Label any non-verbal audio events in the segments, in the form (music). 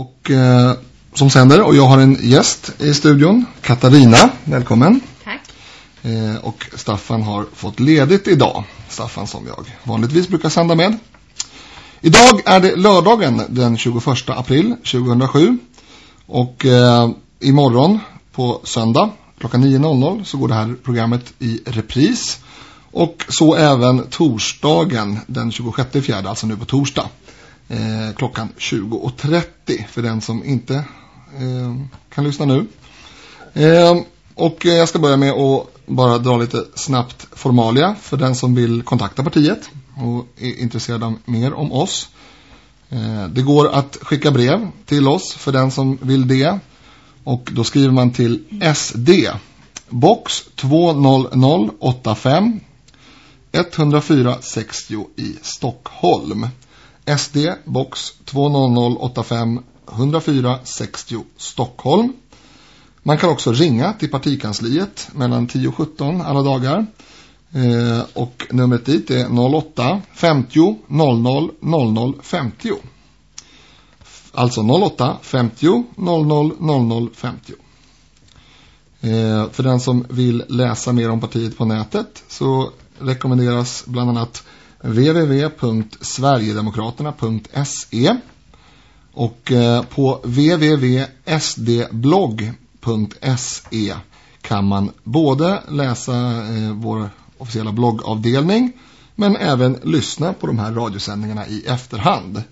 och, eh, som sänder och jag har en gäst i studion, Katarina. Välkommen. Tack. Eh, och Staffan har fått ledigt idag. Staffan som jag vanligtvis brukar sända med. Idag är det lördagen den 21 april 2007. Och eh, imorgon på söndag klockan 9.00 så går det här programmet i repris. Och så även torsdagen den 26 fjärde, alltså nu på torsdag. Eh, klockan 20.30 för den som inte eh, kan lyssna nu. Eh, och jag ska börja med att bara dra lite snabbt formalia för den som vill kontakta partiet och är intresserad av mer om oss. Eh, det går att skicka brev till oss för den som vill det. Och då skriver man till SD box 20085 104 60 i Stockholm. SD box 20085 104 60 Stockholm. Man kan också ringa till partikansliet mellan 10 och 17 alla dagar. Eh, och numret dit är 08 50 00 00 50. Alltså 08 50 00 00 50. Eh, för den som vill läsa mer om partiet på nätet så rekommenderas bland annat www.sverigedemokraterna.se och eh, på www.sdblogg.se kan man både läsa eh, vår officiella bloggavdelning men även lyssna på de här radiosändningarna i efterhand.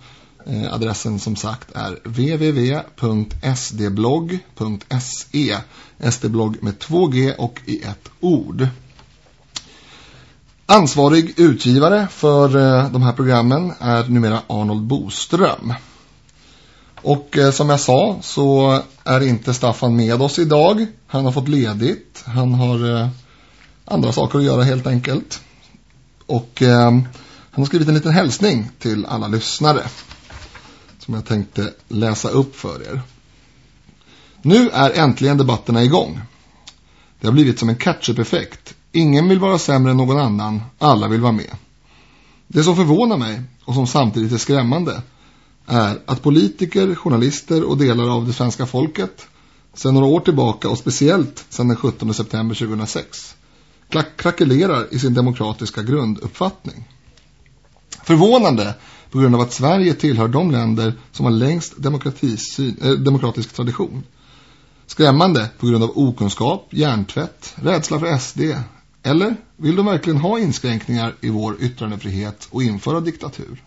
Eh, adressen som sagt är www.sdblogg.se SD-blogg med 2G och i ett ord. Ansvarig utgivare för eh, de här programmen är numera Arnold Boström. Och eh, som jag sa så är inte Staffan med oss idag. Han har fått ledigt. Han har eh, andra saker att göra helt enkelt. Och eh, han har skrivit en liten hälsning till alla lyssnare. Som jag tänkte läsa upp för er. Nu är äntligen debatterna igång. Det har blivit som en catch-up-effekt. Ingen vill vara sämre än någon annan. Alla vill vara med. Det som förvånar mig och som samtidigt är skrämmande är att politiker, journalister och delar av det svenska folket sedan några år tillbaka och speciellt sedan den 17 september 2006 krackelerar i sin demokratiska grunduppfattning. Förvånande på grund av att Sverige tillhör de länder som har längst äh, demokratisk tradition. Skrämmande på grund av okunskap, hjärntvätt, rädsla för SD. Eller vill de verkligen ha inskränkningar i vår yttrandefrihet och införa diktatur?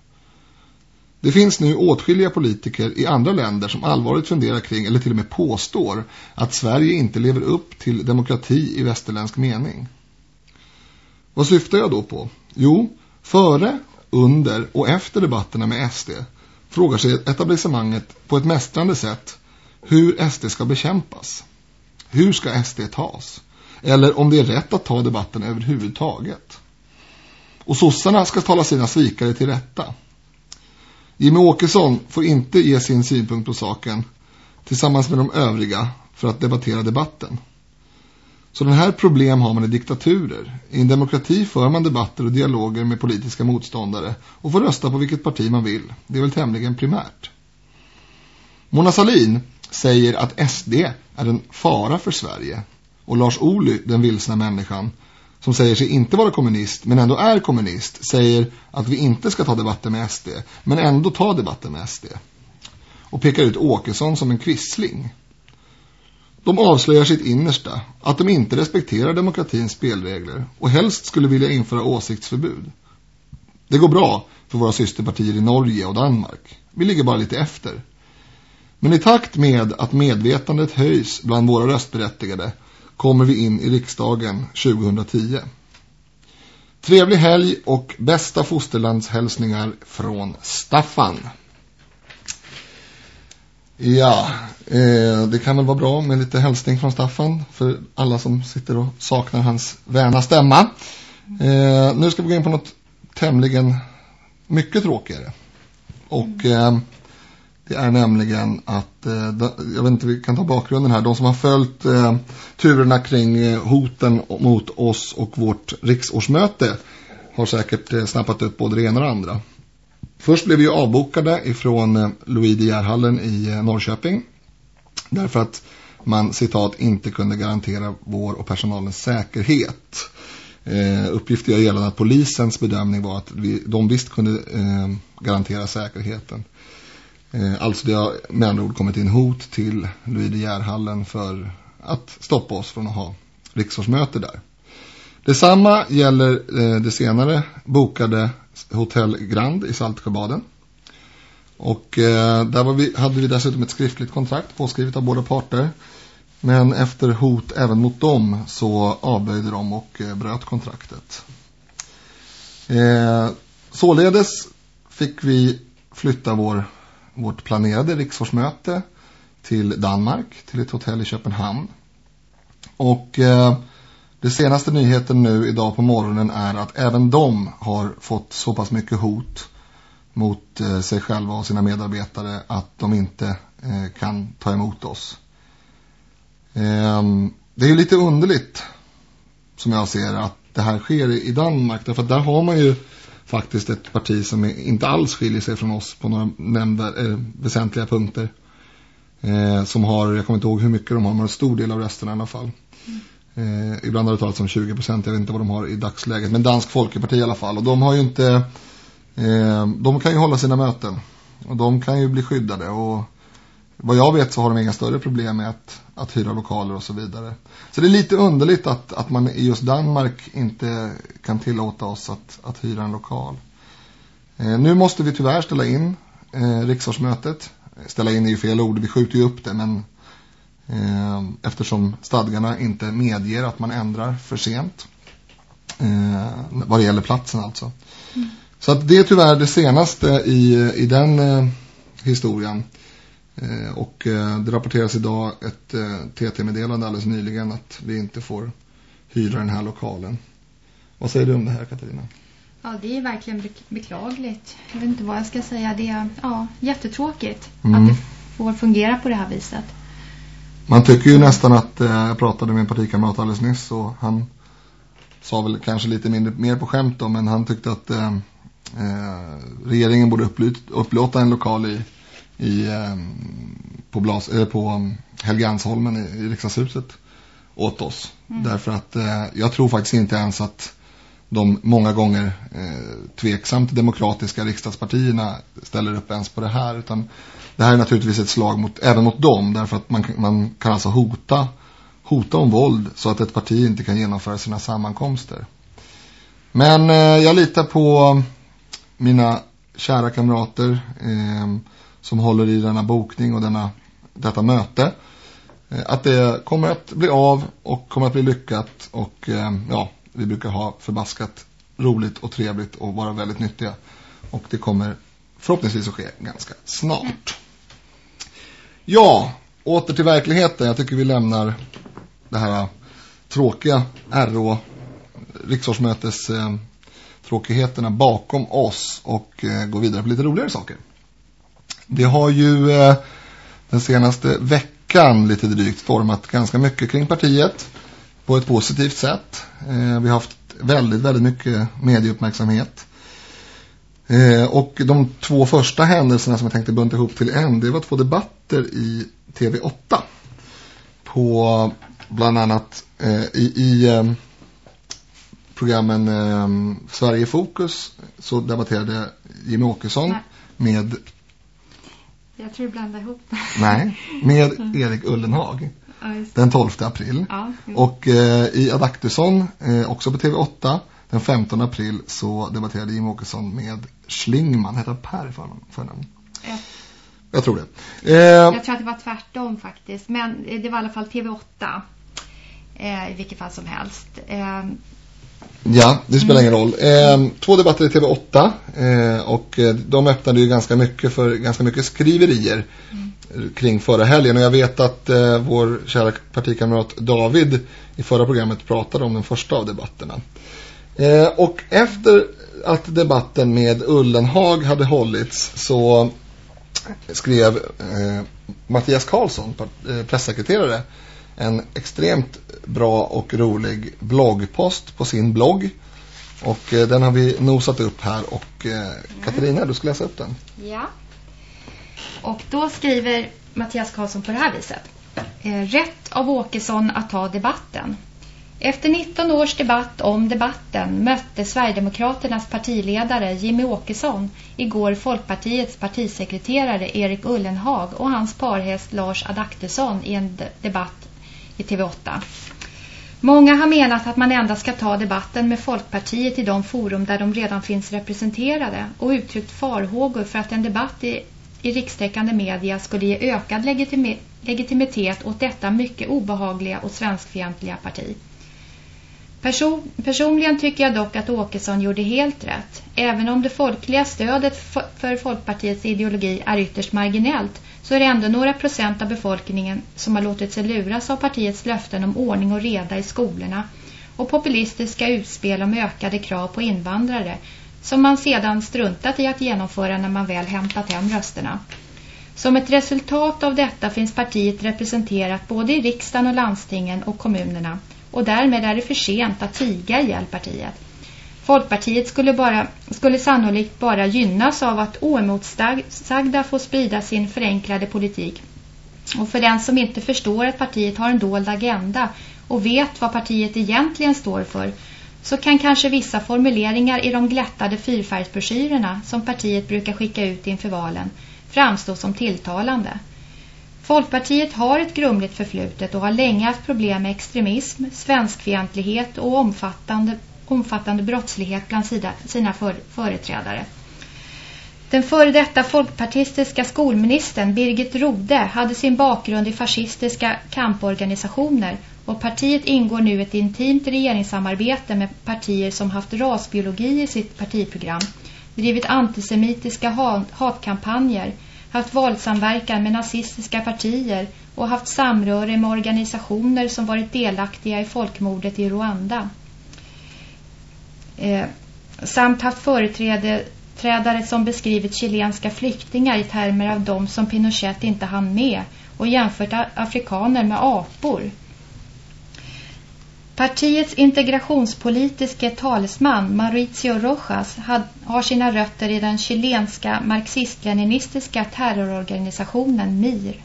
Det finns nu åtskilliga politiker i andra länder som allvarligt funderar kring eller till och med påstår att Sverige inte lever upp till demokrati i västerländsk mening. Vad syftar jag då på? Jo, före, under och efter debatterna med SD frågar sig etablissemanget på ett mästrande sätt hur SD ska bekämpas. Hur ska SD tas? Eller om det är rätt att ta debatten överhuvudtaget. Och sossarna ska tala sina svikare till rätta. Jimmy Åkesson får inte ge sin synpunkt på saken tillsammans med de övriga för att debattera debatten. Så den här problem har man i diktaturer. I en demokrati för man debatter och dialoger med politiska motståndare och får rösta på vilket parti man vill. Det är väl tämligen primärt. Mona Salin säger att SD är en fara för Sverige och Lars Ohly, den vilsna människan, som säger sig inte vara kommunist men ändå är kommunist säger att vi inte ska ta debatten med SD men ändå ta debatten med SD och pekar ut Åkesson som en kvissling. De avslöjar sitt innersta, att de inte respekterar demokratins spelregler och helst skulle vilja införa åsiktsförbud. Det går bra för våra systerpartier i Norge och Danmark. Vi ligger bara lite efter. Men i takt med att medvetandet höjs bland våra röstberättigade kommer vi in i riksdagen 2010. Trevlig helg och bästa fosterlandshälsningar från Staffan. Ja, eh, det kan väl vara bra med lite hälsning från Staffan för alla som sitter och saknar hans väna stämma. Eh, nu ska vi gå in på något tämligen mycket tråkigare. Och eh, det är nämligen att, eh, jag vet inte, vi kan ta bakgrunden här. De som har följt eh, turerna kring eh, hoten mot oss och vårt riksårsmöte har säkert eh, snappat upp både det ena och det andra. först blev vi avbokade ifrån eh, Louis de Järhallen i eh, Norrköping. Därför att man citat inte kunde garantera vår och personalens säkerhet. Eh, uppgifter jag gällande att polisens bedömning var att vi, de visst kunde eh, garantera säkerheten. Eh, alltså det har med andra ord kommit in hot till Louis de Järhallen för att stoppa oss från att ha riksdagsmöte där. Detsamma gäller eh, det senare bokade Hotell Grand i Saltsjöbaden. Och eh, där var vi, hade vi dessutom ett skriftligt kontrakt påskrivet av båda parter. Men efter hot även mot dem så avböjde de och bröt kontraktet. Således fick vi flytta vår, vårt planerade riksårsmöte till Danmark, till ett hotell i Köpenhamn. Och eh, det senaste nyheten nu idag på morgonen är att även de har fått så pass mycket hot mot eh, sig själva och sina medarbetare att de inte eh, kan ta emot oss. Ehm, det är ju lite underligt som jag ser att det här sker i Danmark. Därför att där har man ju faktiskt ett parti som inte alls skiljer sig från oss på några nämnda, eh, väsentliga punkter. Eh, som har, jag kommer inte ihåg hur mycket de har, men en stor del av rösterna i alla fall. Mm. Eh, ibland har det talats om 20 procent, jag vet inte vad de har i dagsläget. Men Dansk Folkeparti i alla fall. Och de har ju inte, eh, de kan ju hålla sina möten. Och de kan ju bli skyddade. Och vad jag vet så har de inga större problem med att, att hyra lokaler och så vidare. Så det är lite underligt att, att man i just Danmark inte kan tillåta oss att, att hyra en lokal. Eh, nu måste vi tyvärr ställa in eh, riksdagsmötet. Ställa in är ju fel ord, vi skjuter ju upp det men eh, eftersom stadgarna inte medger att man ändrar för sent. Eh, vad det gäller platsen alltså. Mm. Så att det är tyvärr det senaste i, i den eh, historien. Eh, och eh, det rapporteras idag ett eh, TT-meddelande alldeles nyligen att vi inte får hyra den här lokalen. Vad säger du om det här Katarina? Ja, det är verkligen beklagligt. Jag vet inte vad jag ska säga. Det är ja, jättetråkigt mm. att det får fungera på det här viset. Man tycker ju nästan att, jag pratade med en partikamrat alldeles nyss och han sa väl kanske lite mindre, mer på skämt då, men han tyckte att eh, regeringen borde upplåta en lokal i i, ehm, på, Blas, äh, på Helgansholmen i, i riksdagshuset åt oss. Mm. Därför att eh, jag tror faktiskt inte ens att de många gånger eh, tveksamt demokratiska riksdagspartierna ställer upp ens på det här. Utan det här är naturligtvis ett slag mot, även mot dem. Därför att man, man kan alltså hota, hota om våld så att ett parti inte kan genomföra sina sammankomster. Men eh, jag litar på mina kära kamrater. Eh, som håller i denna bokning och denna, detta möte. Eh, att det kommer att bli av och kommer att bli lyckat och eh, ja, vi brukar ha förbaskat roligt och trevligt och vara väldigt nyttiga. Och det kommer förhoppningsvis att ske ganska snart. Ja, åter till verkligheten. Jag tycker vi lämnar det här tråkiga RO riksårsmötes eh, tråkigheterna bakom oss och eh, går vidare på lite roligare saker. Det har ju eh, den senaste veckan lite drygt stormat ganska mycket kring partiet på ett positivt sätt. Eh, vi har haft väldigt, väldigt mycket medieuppmärksamhet. Eh, och de två första händelserna som jag tänkte bunta ihop till en, det var två debatter i TV8. På bland annat i, i programmen eh, Sverige Fokus så debatterade Jimmy Åkesson med jag tror du blandar ihop. Nej, med (laughs) Erik Ullenhag. Ja, den 12 april. Ja, och eh, i Adaktusson, eh, också på TV8, den 15 april så debatterade Jim Åkesson med Schlingman. Heter Per för förnamn? Ja. Jag tror det. Eh, jag tror att det var tvärtom faktiskt. Men det var i alla fall TV8. Eh, I vilket fall som helst. Ja, det spelar ingen roll. Eh, två debatter i TV8 eh, och eh, de öppnade ju ganska mycket för ganska mycket skriverier mm. kring förra helgen. Och jag vet att eh, vår kära partikamrat David i förra programmet pratade om den första av debatterna. Eh, och efter att debatten med Ullenhag hade hållits så skrev eh, Mattias Karlsson, presssekreterare, en extremt bra och rolig bloggpost på sin blogg Och eh, den har vi nosat upp här och eh, Katarina, du ska läsa upp den. Ja. Och då skriver Mattias Karlsson på det här viset. Eh, rätt av Åkesson att ta debatten. Efter 19 års debatt om debatten mötte Sverigedemokraternas partiledare Jimmy Åkesson igår Folkpartiets partisekreterare Erik Ullenhag och hans parhäst Lars Adaktusson i en debatt i TV8. Många har menat att man endast ska ta debatten med Folkpartiet i de forum där de redan finns representerade och uttryckt farhågor för att en debatt i, i rikstäckande media skulle ge ökad legitimi legitimitet åt detta mycket obehagliga och svenskfientliga parti. Person, personligen tycker jag dock att Åkesson gjorde helt rätt. Även om det folkliga stödet för Folkpartiets ideologi är ytterst marginellt så är det ändå några procent av befolkningen som har låtit sig luras av partiets löften om ordning och reda i skolorna och populistiska utspel om ökade krav på invandrare som man sedan struntat i att genomföra när man väl hämtat hem rösterna. Som ett resultat av detta finns partiet representerat både i riksdagen och landstingen och kommunerna och därmed är det för sent att tiga ihjäl partiet. Folkpartiet skulle, bara, skulle sannolikt bara gynnas av att oemotsagda får sprida sin förenklade politik. Och för den som inte förstår att partiet har en dold agenda och vet vad partiet egentligen står för så kan kanske vissa formuleringar i de glättade fyrfärgsbroschyrerna som partiet brukar skicka ut inför valen framstå som tilltalande. Folkpartiet har ett grumligt förflutet och har länge haft problem med extremism, svenskfientlighet och omfattande, omfattande brottslighet bland sina, sina för, företrädare. Den före detta folkpartistiska skolministern Birgit Rode hade sin bakgrund i fascistiska kamporganisationer och partiet ingår nu ett intimt regeringssamarbete med partier som haft rasbiologi i sitt partiprogram, drivit antisemitiska hatkampanjer, haft valsamverkan med nazistiska partier och haft samröre med organisationer som varit delaktiga i folkmordet i Rwanda. Eh, samt haft företrädare som beskrivit chilenska flyktingar i termer av dem som Pinochet inte hann med och jämfört afrikaner med apor. Partiets integrationspolitiske talesman Mauricio Rojas har sina rötter i den chilenska marxist-leninistiska terrororganisationen MIR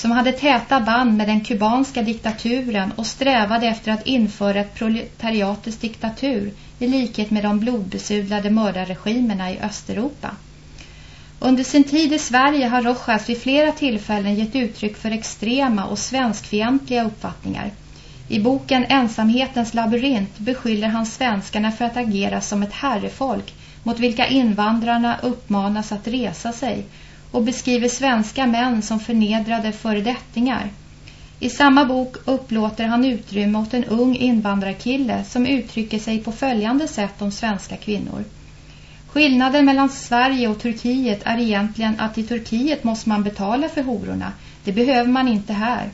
som hade täta band med den kubanska diktaturen och strävade efter att införa ett proletariatets diktatur i likhet med de blodbesudlade mördarregimerna i Östeuropa. Under sin tid i Sverige har Rojas vid flera tillfällen gett uttryck för extrema och svenskfientliga uppfattningar. I boken Ensamhetens labyrint beskyller han svenskarna för att agera som ett herrefolk mot vilka invandrarna uppmanas att resa sig och beskriver svenska män som förnedrade föredettingar. I samma bok upplåter han utrymme åt en ung invandrarkille som uttrycker sig på följande sätt om svenska kvinnor. Skillnaden mellan Sverige och Turkiet är egentligen att i Turkiet måste man betala för hororna. Det behöver man inte här.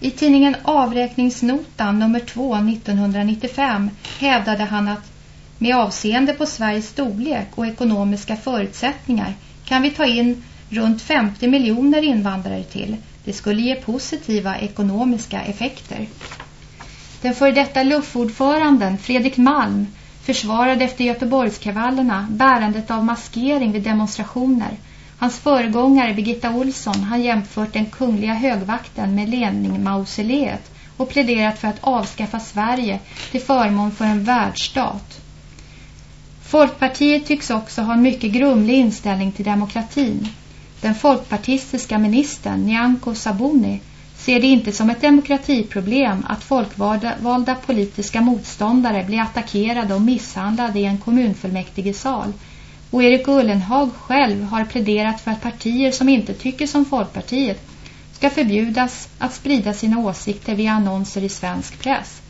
I tidningen Avräkningsnotan nummer 2 1995 hävdade han att med avseende på Sveriges storlek och ekonomiska förutsättningar kan vi ta in runt 50 miljoner invandrare till. Det skulle ge positiva ekonomiska effekter. Den före detta luftordföranden Fredrik Malm försvarade efter Göteborgskravallerna bärandet av maskering vid demonstrationer Hans föregångare Birgitta Olsson har jämfört den kungliga högvakten med Lenin-mausoleet och pläderat för att avskaffa Sverige till förmån för en världsstat. Folkpartiet tycks också ha en mycket grumlig inställning till demokratin. Den folkpartistiska ministern Nyamko Sabuni ser det inte som ett demokratiproblem att folkvalda politiska motståndare blir attackerade och misshandlade i en kommunfullmäktigesal och Erik Ullenhag själv har pläderat för att partier som inte tycker som Folkpartiet ska förbjudas att sprida sina åsikter via annonser i svensk press.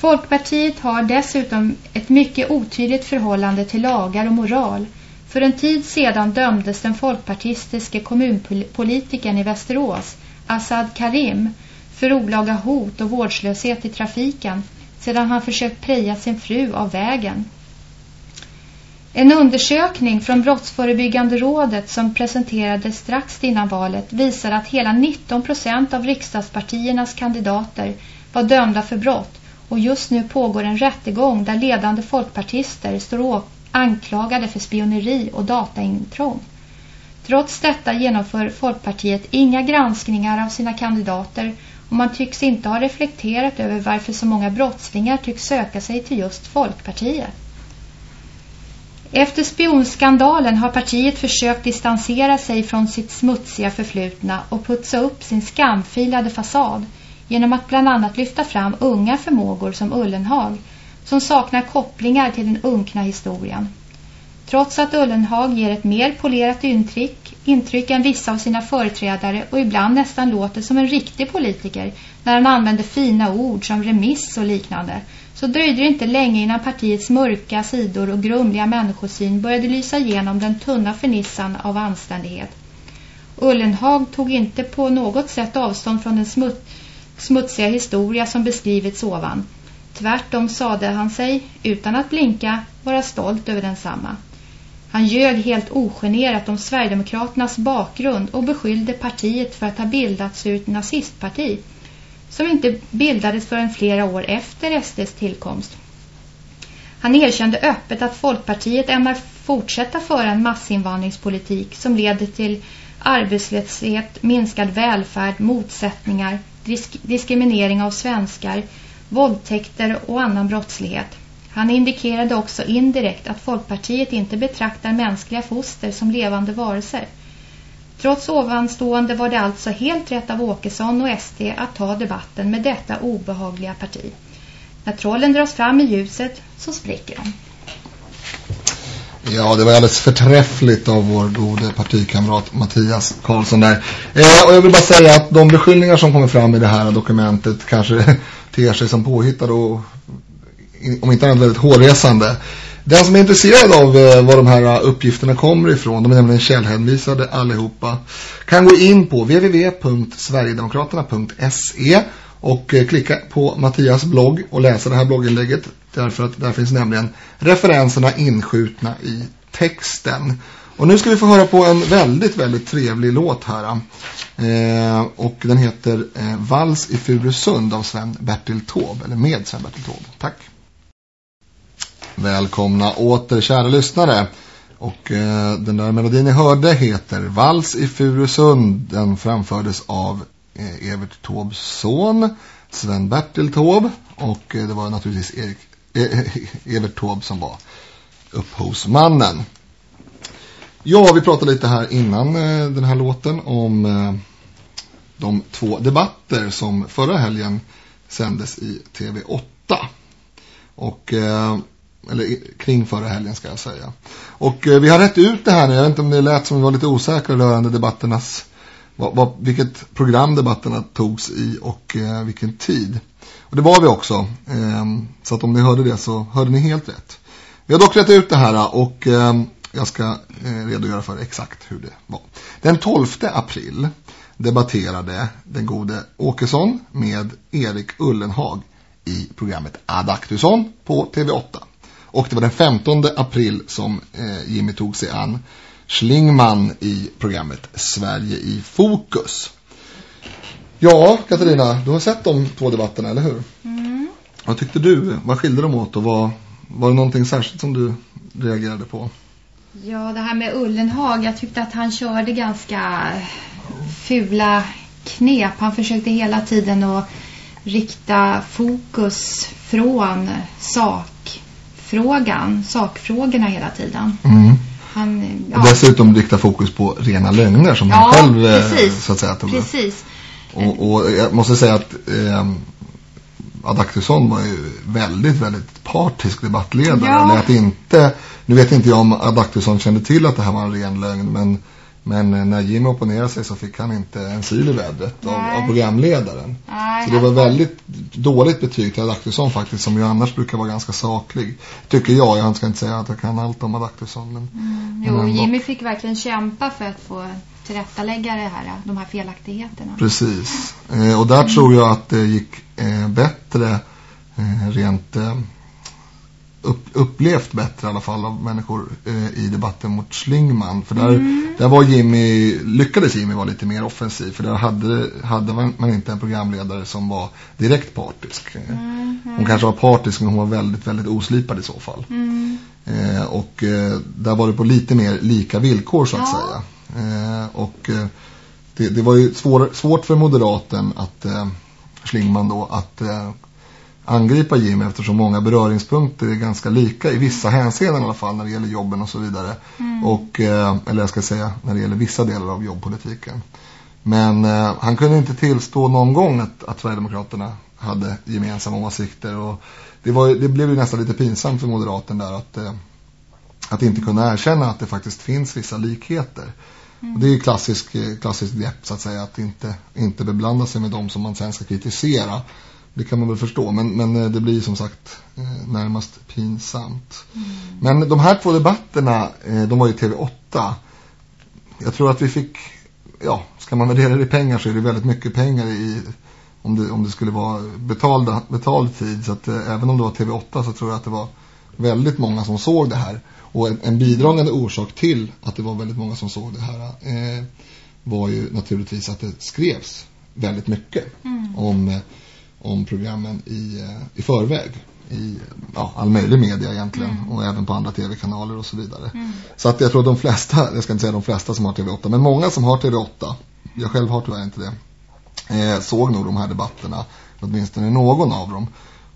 Folkpartiet har dessutom ett mycket otydligt förhållande till lagar och moral. För en tid sedan dömdes den folkpartistiske kommunpolitikern i Västerås, Assad Karim, för olaga hot och vårdslöshet i trafiken sedan han försökt preja sin fru av vägen. En undersökning från Brottsförebyggande rådet som presenterades strax innan valet visar att hela 19 procent av riksdagspartiernas kandidater var dömda för brott och just nu pågår en rättegång där ledande folkpartister står anklagade för spioneri och dataintrång. Trots detta genomför Folkpartiet inga granskningar av sina kandidater och man tycks inte ha reflekterat över varför så många brottslingar tycks söka sig till just Folkpartiet. Efter spionskandalen har partiet försökt distansera sig från sitt smutsiga förflutna och putsa upp sin skamfilade fasad genom att bland annat lyfta fram unga förmågor som Ullenhag som saknar kopplingar till den unkna historien. Trots att Ullenhag ger ett mer polerat intryck, intryck än vissa av sina företrädare och ibland nästan låter som en riktig politiker när han använder fina ord som remiss och liknande så dröjde det inte länge innan partiets mörka sidor och grumliga människosyn började lysa igenom den tunna förnissan av anständighet. Ullenhag tog inte på något sätt avstånd från den smutsiga smutsiga historia som beskrivits ovan. Tvärtom sade han sig, utan att blinka, vara stolt över densamma. Han ljög helt ogenerat om Sverigedemokraternas bakgrund och beskyllde partiet för att ha bildats ur ett nazistparti som inte bildades förrän flera år efter SDs tillkomst. Han erkände öppet att Folkpartiet ämnar fortsätta föra en massinvandringspolitik som leder till arbetslöshet, minskad välfärd, motsättningar, disk diskriminering av svenskar, våldtäkter och annan brottslighet. Han indikerade också indirekt att Folkpartiet inte betraktar mänskliga foster som levande varelser. Trots ovanstående var det alltså helt rätt av Åkesson och SD att ta debatten med detta obehagliga parti. När trollen dras fram i ljuset så spricker de. Ja, det var alldeles förträffligt av vår gode partikamrat Mattias Karlsson där. Eh, och jag vill bara säga att de beskyllningar som kommer fram i det här dokumentet kanske (laughs) ter sig som påhittade och om inte annat väldigt hårresande. Den som är intresserad av eh, var de här eh, uppgifterna kommer ifrån, de är nämligen källhänvisade allihopa, kan gå in på www.sverigedemokraterna.se och eh, klicka på Mattias blogg och läsa det här blogginlägget därför att där finns nämligen referenserna inskjutna i texten. Och nu ska vi få höra på en väldigt, väldigt trevlig låt här. Eh, och den heter eh, Vals i Furusund av Sven Bertil Tåb, eller med Sven Bertil Tåb. Tack. Välkomna åter kära lyssnare. Och eh, den där melodin ni hörde heter Vals i Furusund. Den framfördes av Eh, Evert Tåbs son, Sven Bertil Tåb. Och eh, det var naturligtvis Erik, eh, eh Evert Tåb som var upphovsmannen. Ja, vi pratade lite här innan eh, den här låten om eh, de två debatter som förra helgen sändes i TV8. Och eh, eller kring förra helgen ska jag säga. Och eh, vi har rätt ut det här nu. Jag vet inte om det lät som vi var lite osäkra rörande debatternas, vad, vad, vilket program debatterna togs i och eh, vilken tid. Och det var vi också. Eh, så att om ni hörde det så hörde ni helt rätt. Vi har dock rätt ut det här och ehm, jag ska eh, redogöra för exakt hur det var. Den 12 april debatterade den gode Åkesson med Erik Ullenhag i programmet Adaktusson på TV8. Och det var den 15 april som eh, Jimmy tog sig an Schlingman i programmet Sverige i fokus. Ja, Katarina, du har sett de två debatterna, eller hur? Mm. Vad tyckte du? Vad skilde de åt och vad, var det någonting särskilt som du reagerade på? Ja, det här med Ullenhag. Jag tyckte att han körde ganska fula knep. Han försökte hela tiden att rikta fokus från sakfrågan, sakfrågorna hela tiden. Mm. Han, ja. Dessutom rikta fokus på rena lögner som ja, han själv eh, precis, så att säga tog precis. Och, och jag måste säga att eh, Adaktusson var ju väldigt, väldigt partisk debattledare. Ja. Lät inte, nu vet inte jag om Adaktusson kände till att det här var en ren lögn, men, men när Jimmy opponerade sig så fick han inte en syl i vädret av, av, programledaren. Nej, så det var väldigt dåligt betyg till Adaktusson faktiskt, som ju annars brukar vara ganska saklig. Tycker jag, jag ska inte säga att jag kan allt om Adaktusson. Men, mm, jo, men Jimmy fick verkligen kämpa för att få tillrättalägga det här, de här felaktigheterna. Precis. Eh, och där mm. tror jag att det gick eh, bättre eh, rent eh, upp, upplevt bättre i alla fall av människor eh, i debatten mot Schlingman. För där, mm. där var Jimmy, lyckades Jimmy vara lite mer offensiv. För där hade, hade man inte en programledare som var direkt partisk. Mm. Hon kanske var partisk men hon var väldigt, väldigt oslipad i så fall. Mm. Eh, och eh, där var det på lite mer lika villkor så att ja. säga. Eh, och eh, det, det, var ju svår, svårt för moderaten att Schlingman då att angripa Jimmy eftersom många beröringspunkter är ganska lika i vissa hänseenden i alla fall när det gäller jobben och så vidare. Mm. Och, eh, eller jag ska säga när det gäller vissa delar av jobbpolitiken. Men eh, han kunde inte tillstå någon gång att, att Sverigedemokraterna hade gemensamma åsikter och det, var, det blev ju nästan lite pinsamt för moderaten där att, eh, att inte kunna erkänna att det faktiskt finns vissa likheter. Mm. Och det är ju klassisk, klassisk grepp så att säga att inte, inte beblanda sig med dem som man sen ska kritisera det kan man väl förstå. Men, men eh, det blir som sagt eh, närmast pinsamt. Mm. Men de här två debatterna, eh, de var ju TV8. Jag tror att vi fick, ja, ska man värdera det i pengar så är det väldigt mycket pengar i om det, om det skulle vara betalda, betald tid. Så att även om det var TV8 så tror jag att det var väldigt många som såg det här. Och en, en bidragande orsak till att det var väldigt många som såg det här eh, var ju naturligtvis att det skrevs väldigt mycket mm. om om programmen i, eh, i förväg i ja, all möjlig media egentligen mm. och även på andra tv-kanaler och så vidare. Mm. Så att jag tror de flesta, jag ska inte säga de flesta som har TV8, men många som har TV8, jag själv har tyvärr inte det, eh, såg nog de här debatterna, åtminstone någon av dem.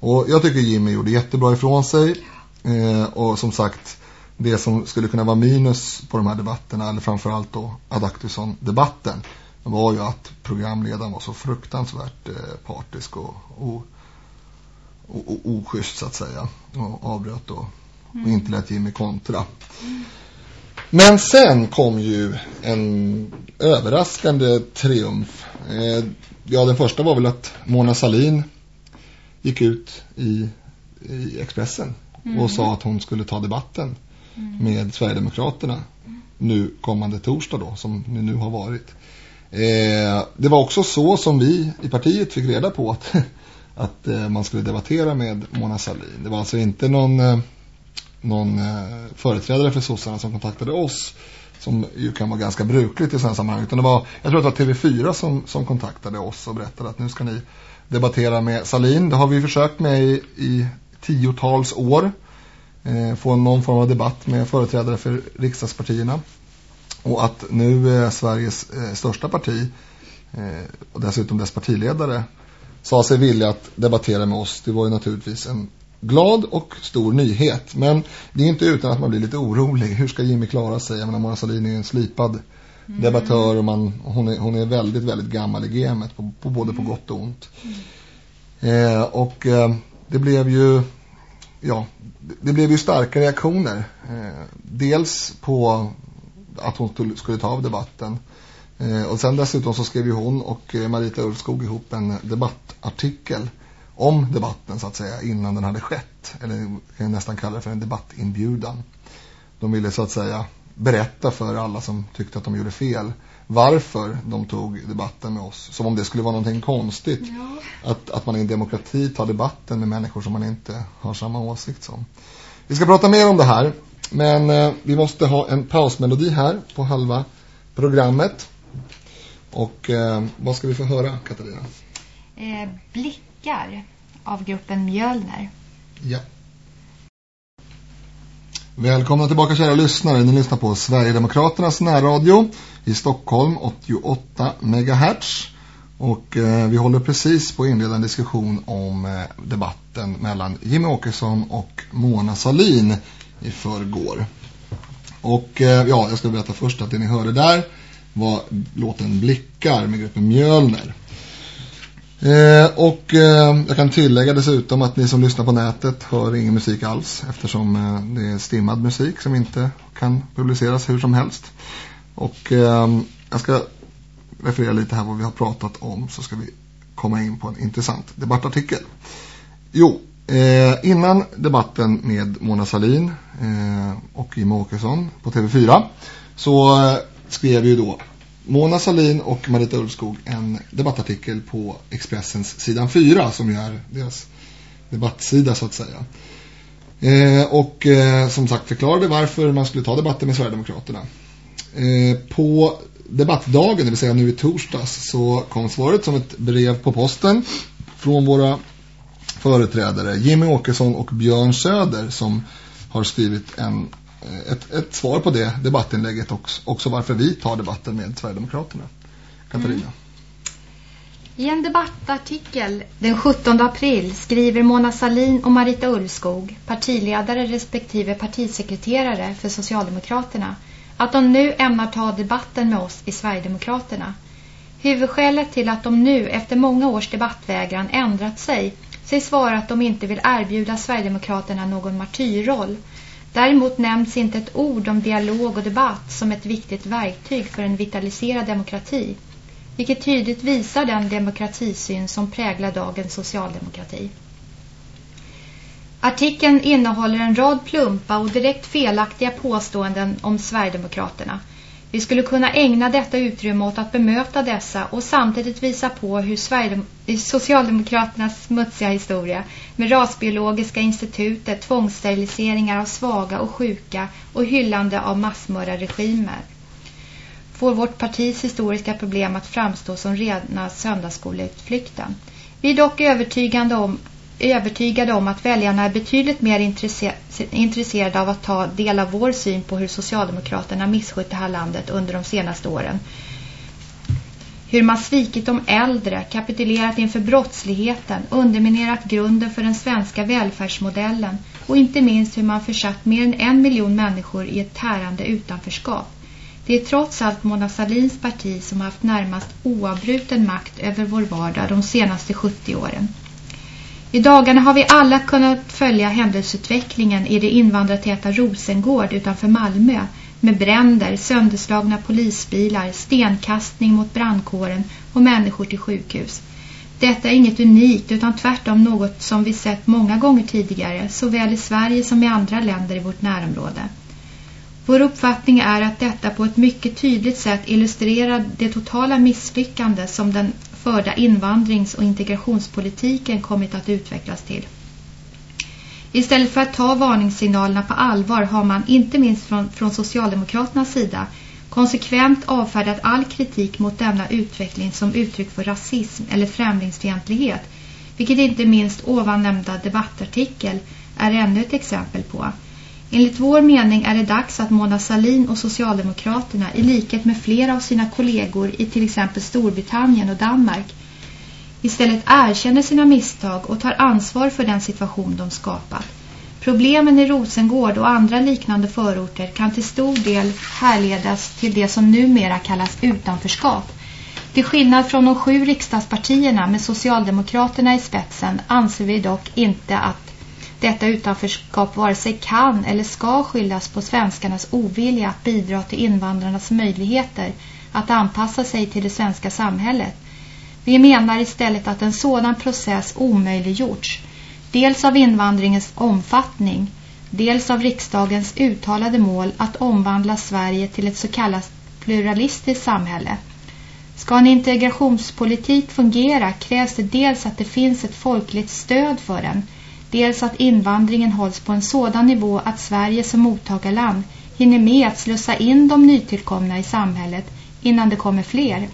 Och jag tycker Jimmy gjorde jättebra ifrån sig eh, och som sagt, det som skulle kunna vara minus på de här debatterna, eller framförallt då Adaktusson-debatten, var ju att programledaren var så fruktansvärt eh, partisk och, och, och, och oschysst så att säga. Och avbröt. Mm. Och inte lät Jimmy kontra. Men sen kom ju en överraskande triumf. Eh, ja, den första var väl att Mona Salin gick ut i, i Expressen mm. och sa att hon skulle ta debatten mm. med Sverigedemokraterna nu kommande torsdag då, som nu har varit. Eh, det var också så som vi i partiet fick reda på att, (laughs) att eh, man skulle debattera med Mona Sahlin. Det var alltså inte någon, eh, någon eh, företrädare för sossarna som kontaktade oss som ju kan vara ganska brukligt i sådana sammanhang. Utan det var, jag tror att det var TV4 som, som kontaktade oss och berättade att nu ska ni debattera med Salin. Det har vi försökt med i, i tiotals år. Eh, få någon form av debatt med företrädare för riksdagspartierna. Och att nu Sveriges eh, största parti eh, och dessutom dess partiledare sa sig vilja att debattera med oss. Det var ju naturligtvis en glad och stor nyhet. Men det är inte utan att man blir lite orolig. Hur ska Jimmy klara sig? Jag menar, Mona Sahlin är en slipad mm. debattör och man, hon, är, hon är väldigt, väldigt gammal i gamet. På, på både på gott och ont. Mm. Eh, och eh, det blev ju ja, det blev ju starka reaktioner. Eh, dels på att hon skulle ta av debatten. Eh, och sen dessutom så skrev ju hon och eh, Marita Ulfskog ihop en debattartikel om debatten så att säga innan den hade skett. Eller kan nästan kalla det för en debattinbjudan. De ville så att säga berätta för alla som tyckte att de gjorde fel varför de tog debatten med oss. Som om det skulle vara någonting konstigt. Ja. Att, att man i en demokrati tar debatten med människor som man inte har samma åsikt som. Vi ska prata mer om det här. Men eh, vi måste ha en pausmelodi här på halva programmet. Och eh, vad ska vi få höra, Katarina? Eh, blickar av gruppen Mjölner. Ja. Välkomna tillbaka kära lyssnare. Ni lyssnar på Sverigedemokraternas närradio i Stockholm 88 MHz. Och eh, vi håller precis på att inleda en diskussion om eh, debatten mellan Jimmy Åkesson och Mona Salin i förrgår. Och eh, ja, jag ska berätta först att det ni hörde där var låten Blickar med gruppen Mjölner. Eh, och eh, jag kan tillägga dessutom att ni som lyssnar på nätet hör ingen musik alls eftersom eh, det är stimmad musik som inte kan publiceras hur som helst. Och eh, jag ska referera lite här vad vi har pratat om så ska vi komma in på en intressant debattartikel. Jo, Eh, innan debatten med Mona Salin eh, och Jim Åkesson på TV4 så eh, skrev ju då Mona Salin och Marita Ulfskog en debattartikel på Expressens sidan 4 som ju är deras debattsida så att säga. Eh, och eh, som sagt förklarade varför man skulle ta debatten med Sverigedemokraterna. Eh, på debattdagen, det vill säga nu i torsdags, så kom svaret som ett brev på posten från våra företrädare Jimmy Åkesson och Björn Söder som har skrivit en, eh, ett, ett svar på det debattinlägget också, också varför vi tar debatten med Sverigedemokraterna. Katarina. Mm. I en debattartikel den 17 april skriver Mona Salin och Marita Ullskog, partiledare respektive partisekreterare för Socialdemokraterna, att de nu ämnar ta debatten med oss i Sverigedemokraterna. Huvudskälet till att de nu efter många års debattvägran ändrat sig sägs vara att de inte vill erbjuda Sverigedemokraterna någon martyrroll. Däremot nämns inte ett ord om dialog och debatt som ett viktigt verktyg för en vitaliserad demokrati vilket tydligt visar den demokratisyn som präglar dagens socialdemokrati. Artikeln innehåller en rad plumpa och direkt felaktiga påståenden om Sverigedemokraterna. Vi skulle kunna ägna detta utrymme åt att bemöta dessa och samtidigt visa på hur Socialdemokraternas smutsiga historia med rasbiologiska institutet, tvångssteriliseringar av svaga och sjuka och hyllande av massmördarregimer får vårt partis historiska problem att framstå som rena söndagsskoleutflykten. Vi är dock övertygande om, övertygade om att väljarna är betydligt mer intresserade av att ta del av vår syn på hur Socialdemokraterna misskött det här landet under de senaste åren. Hur man svikit de äldre, kapitulerat inför brottsligheten, underminerat grunden för den svenska välfärdsmodellen och inte minst hur man försatt mer än en miljon människor i ett tärande utanförskap. Det är trots allt Mona Salins parti som haft närmast oavbruten makt över vår vardag de senaste 70 åren. I dagarna har vi alla kunnat följa händelseutvecklingen i det invandrartäta Rosengård utanför Malmö med bränder, sönderslagna polisbilar, stenkastning mot brandkåren och människor till sjukhus. Detta är inget unikt utan tvärtom något som vi sett många gånger tidigare såväl i Sverige som i andra länder i vårt närområde. Vår uppfattning är att detta på ett mycket tydligt sätt illustrerar det totala misslyckande som den förda invandrings- och integrationspolitiken kommit att utvecklas till. Istället för att ta varningssignalerna på allvar har man, inte minst från, från Socialdemokraternas sida, konsekvent avfärdat all kritik mot denna utveckling som uttryck för rasism eller främlingsfientlighet, vilket inte minst ovan nämnda debattartikel är ännu ett exempel på. Enligt vår mening är det dags att Mona Salin och Socialdemokraterna i likhet med flera av sina kollegor i till exempel Storbritannien och Danmark istället erkänner sina misstag och tar ansvar för den situation de skapat. Problemen i Rosengård och andra liknande förorter kan till stor del härledas till det som numera kallas utanförskap. Till skillnad från de sju riksdagspartierna med Socialdemokraterna i spetsen anser vi dock inte att detta utanförskap vare sig kan eller ska skyllas på svenskarnas ovilja att bidra till invandrarnas möjligheter att anpassa sig till det svenska samhället. Vi menar istället att en sådan process omöjliggjorts, dels av invandringens omfattning, dels av riksdagens uttalade mål att omvandla Sverige till ett så kallat pluralistiskt samhälle. Ska en integrationspolitik fungera krävs det dels att det finns ett folkligt stöd för den, dels att invandringen hålls på en sådan nivå att Sverige som mottagarland hinner med att slussa in de nytillkomna i samhället innan det kommer fler.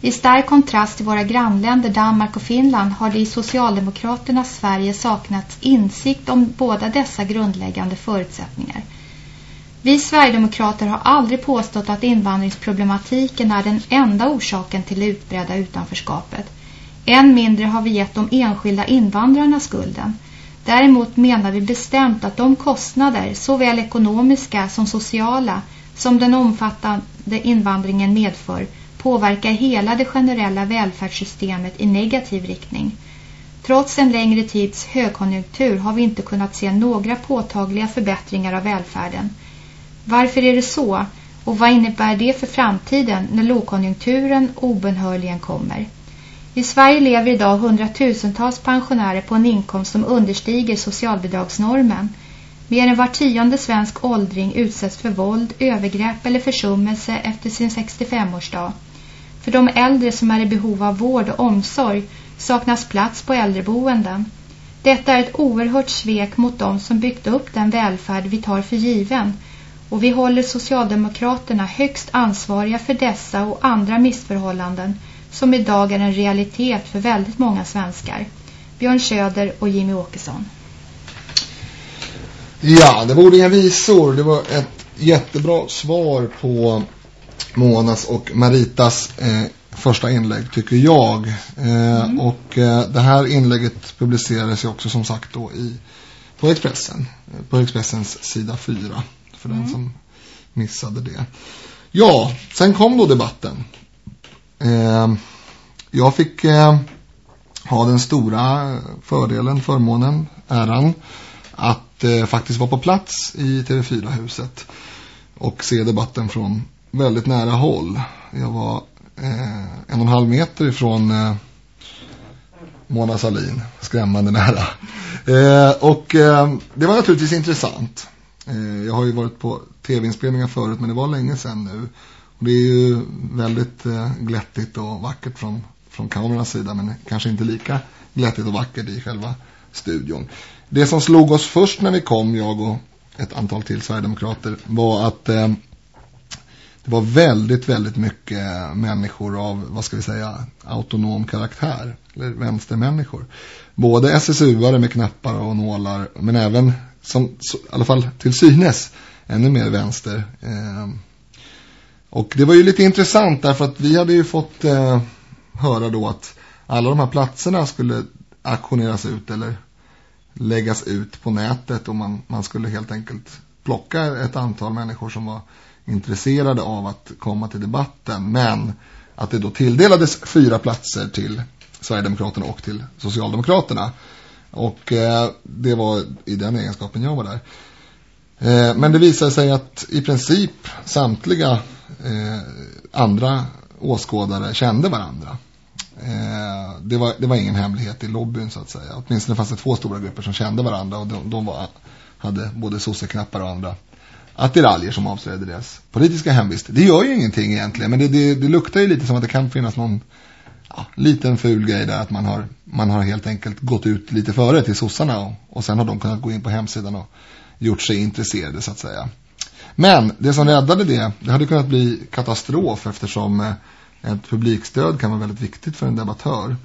I stark kontrast till våra grannländer Danmark och Finland har det i Socialdemokraternas Sverige saknats insikt om båda dessa grundläggande förutsättningar. Vi Sverigedemokrater har aldrig påstått att invandringsproblematiken är den enda orsaken till det utbredda utanförskapet. Än mindre har vi gett de enskilda invandrarna skulden. Däremot menar vi bestämt att de kostnader, såväl ekonomiska som sociala, som den omfattande invandringen medför, påverkar hela det generella välfärdssystemet i negativ riktning. Trots en längre tids högkonjunktur har vi inte kunnat se några påtagliga förbättringar av välfärden. Varför är det så? Och vad innebär det för framtiden när lågkonjunkturen obenhörligen kommer? I Sverige lever idag hundratusentals pensionärer på en inkomst som understiger socialbidragsnormen. Mer än var tionde svensk åldring utsätts för våld, övergrepp eller försummelse efter sin 65-årsdag. För de äldre som är i behov av vård och omsorg saknas plats på äldreboenden. Detta är ett oerhört svek mot dem som byggt upp den välfärd vi tar för given och vi håller Socialdemokraterna högst ansvariga för dessa och andra missförhållanden som idag är en realitet för väldigt många svenskar. Björn Söder och Jimmy Åkesson. Ja, det var inga visor. Det var ett jättebra svar på Monas och Maritas eh, första inlägg tycker jag. Eh, mm. Och eh, det här inlägget publicerades ju också som sagt då i, på Expressen. På Expressens sida 4. För mm. den som missade det. Ja, sen kom då debatten. Eh, jag fick eh, ha den stora fördelen, förmånen, äran att eh, faktiskt vara på plats i TV4-huset och se debatten från väldigt nära håll. Jag var eh, en och en halv meter ifrån eh, Mona Salin, skrämmande nära. Eh, och eh, det var naturligtvis intressant. Eh, jag har ju varit på tv-inspelningar förut men det var länge sedan nu. Och det är ju väldigt eh, glättigt och vackert från, från kamerans sida men kanske inte lika glättigt och vackert i själva studion. Det som slog oss först när vi kom, jag och ett antal till Sverigedemokrater, var att eh, det var väldigt, väldigt mycket människor av, vad ska vi säga, autonom karaktär. Eller vänstermänniskor. Både SSU-are med knappar och nålar, men även, som, så, i alla fall till synes, ännu mer vänster. Eh, och det var ju lite intressant därför att vi hade ju fått eh, höra då att alla de här platserna skulle aktioneras ut eller läggas ut på nätet och man, man skulle helt enkelt plocka ett antal människor som var intresserade av att komma till debatten. Men att det då tilldelades fyra platser till Sverigedemokraterna och till Socialdemokraterna. Och eh, det var i den egenskapen jag var där. Eh, men det visade sig att i princip samtliga eh, andra åskådare kände varandra. Eh, det, var, det var ingen hemlighet i lobbyn så att säga. Åtminstone fanns det två stora grupper som kände varandra och de, de var, hade både sosseknappar och andra attiraljer som avslöjade deras politiska hemvist. Det gör ju ingenting egentligen men det, det, det luktar ju lite som att det kan finnas någon ja, liten ful grej där att man har, man har helt enkelt gått ut lite före till sossarna och, och sen har de kunnat gå in på hemsidan och gjort sig intresserade så att säga. Men det som räddade det, det hade kunnat bli katastrof eftersom eh, ett publikstöd kan vara väldigt viktigt för en debattör.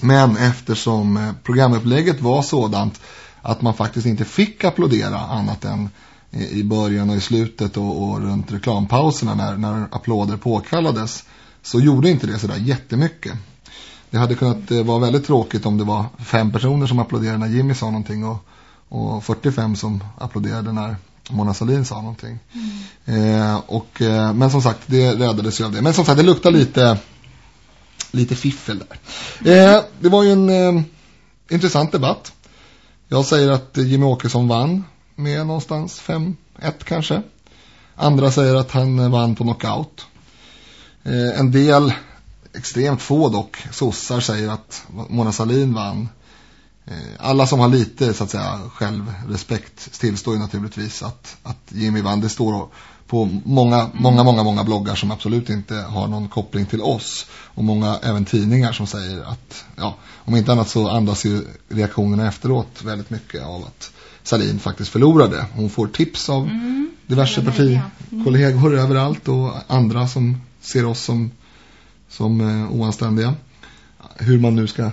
Men eftersom eh, programupplägget var sådant att man faktiskt inte fick applådera annat än eh, i början och i slutet och, och runt reklampauserna när, när applåder påkallades så gjorde inte det sådär jättemycket. Det hade kunnat vara väldigt tråkigt om det var fem personer som applåderade när Jimmy sa någonting och, och 45 som applåderade när Mona Salin sa någonting. Mm. Eh, och, eh, men som sagt, det räddades ju av det. Men som sagt, det luktar lite, lite fiffel där. Eh, det var ju en eh, intressant debatt. Jag säger att Jimmy Åkesson vann med någonstans 5-1 kanske. Andra säger att han vann på knockout. Eh, en del, extremt få dock, sossar säger att Mona Salin vann. Eh, alla som har lite så att säga självrespekt tillstår ju naturligtvis att, att Jimmy vann. Det står på många, många, många, många bloggar som absolut inte har någon koppling till oss. Och många även tidningar som säger att, ja, om inte annat så andas ju reaktionerna efteråt väldigt mycket av att Salin faktiskt förlorade. Hon får tips av mm. diverse partikollegor mm. överallt och andra som ser oss som, som eh, oanständiga. Hur man nu ska